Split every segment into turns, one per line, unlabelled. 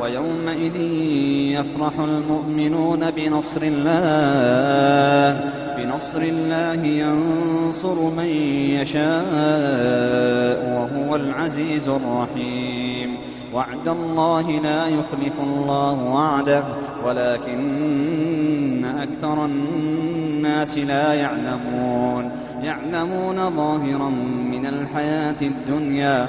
ويومئذ يفرح المؤمنون بنصر الله بنصر الله ينصر من يشاء وهو العزيز الرحيم. وعد الله لا يخلف الله وعده ولكن أكثر الناس لا يعلمون. يعلمون ظاهرا من الحياة الدنيا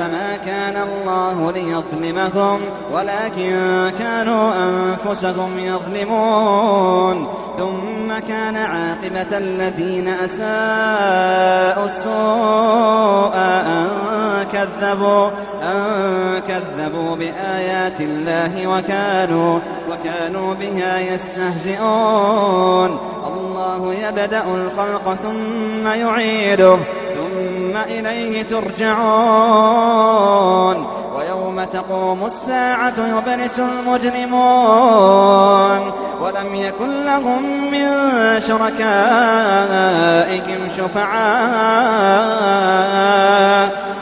فما كان الله ليظلمهم ولكن كانوا أنفسهم يظلمون. ثم كان عاقبة الذين أساءوا السوء أن كذبوا أن كذبوا بآيات الله وكانوا وكانوا بها يستهزئون. الله يبدأ الخلق ثم يعيده. إليه ترجعون. ويوم تقوم الساعة يبلس المجرمون. ولم يكن لهم من شركائهم شفعاء.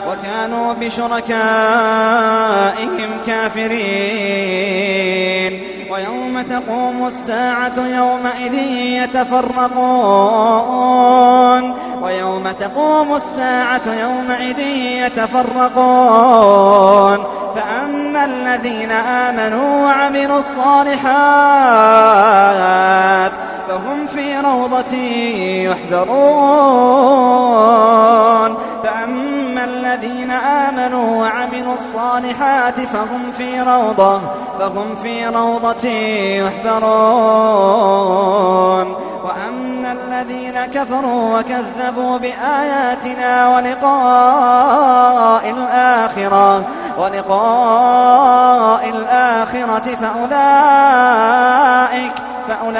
وكانوا بشركائهم كافرين. تقوم الساعة يومئذ يتفرقون. ويوم تقوم الساعة يومئذ يتفرقون. فأما الذين آمنوا وعملوا الصالحات فهم في روضة يحذرون. فأما الذين آمنوا وعملوا الصالحات فهم في روضة فهم في روضة يحذرون. وأما الذين كفروا وكذبوا بآياتنا ولقاء الآخرة ولقاء الآخرة فأولئك فأولئك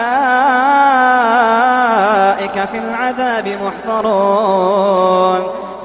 في العذاب محضرون.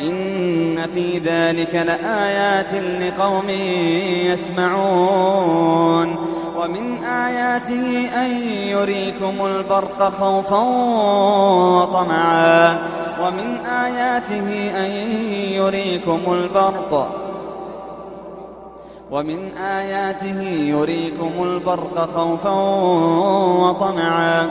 إن في ذلك لآيات لقوم يسمعون. ومن آياته أن يريكم البرق خوفا وطمعا. ومن آياته أن يريكم البرق ومن آياته يريكم البرق خوفا وطمعا.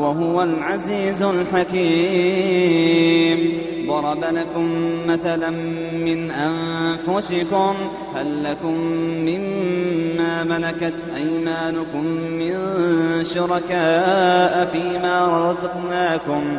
وهو العزيز الحكيم. ضرب لكم مثلا من أنفسكم هل لكم مما ملكت أيمانكم من شركاء فيما رزقناكم؟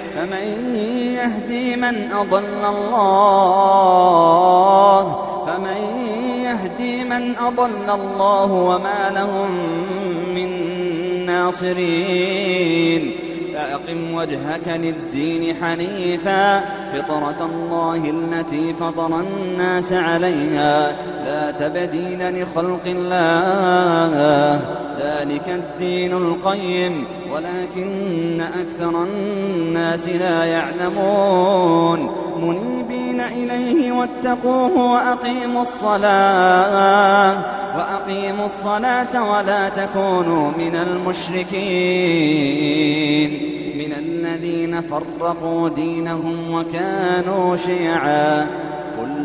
فمن يهدي من أضل الله فمن يهدي من أضل الله وما لهم من ناصرين فأقم وجهك للدين حنيفا فطرة الله التي فطر الناس عليها لا تبديل لخلق الله. ذلك الدين القيم ولكن أكثر الناس لا يعلمون. منيبين إليه واتقوه وأقيموا الصلاة وأقيموا الصلاة ولا تكونوا من المشركين. من الذين فرقوا دينهم وكانوا شيعا.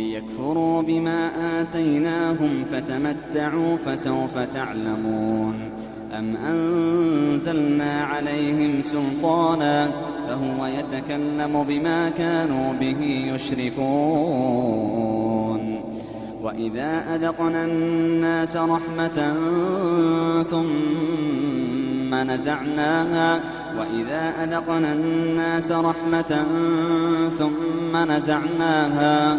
ليكفروا بما آتيناهم فتمتعوا فسوف تعلمون. أم أنزلنا عليهم سلطانا فهو يتكلم بما كانوا به يشركون. وإذا أذقنا الناس رحمة ثم نزعناها وإذا أذقنا الناس رحمة ثم نزعناها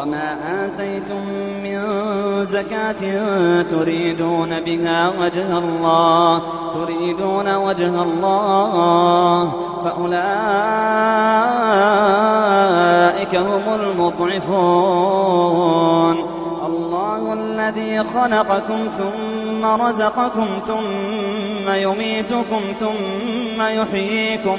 وما آتيتم من زكاة تريدون بها وجه الله تريدون وجه الله فأولئك أولئك هم المضعفون. الله الذي خلقكم ثم رزقكم ثم يميتكم ثم يحييكم.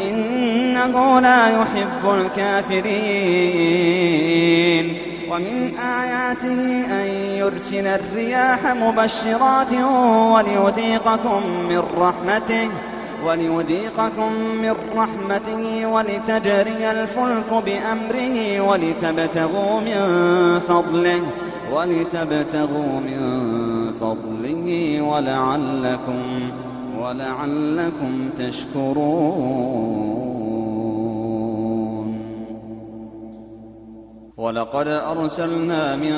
إنه لا يحب الكافرين. ومن آياته أن يرسل الرياح مبشرات وليذيقكم من رحمته وليذيقكم من رحمته ولتجري الفلك بأمره ولتبتغوا من فضله ولتبتغوا من فضله ولعلكم ولعلكم تشكرون. ولقد أرسلنا من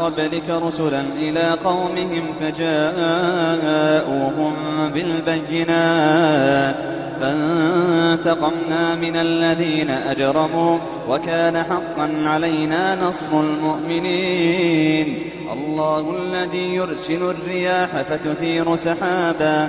قبلك رسلا إلى قومهم فجاءوهم بالبينات. فانتقمنا من الذين أجرموا وكان حقا علينا نصر المؤمنين. الله الذي يرسل الرياح فتثير سحابا.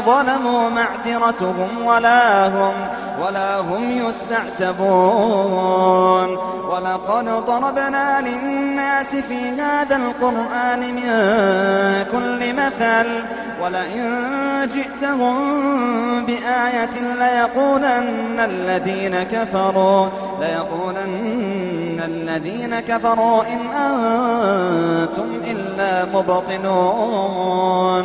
ظلموا معذرتهم ولا هم ولا هم يستعتبون. ولقد ضربنا للناس في هذا القرآن من كل مثل. ولئن جئتهم بآية ليقولن الذين كفروا ليقولن الذين كفروا إن أنتم إلا مبطنون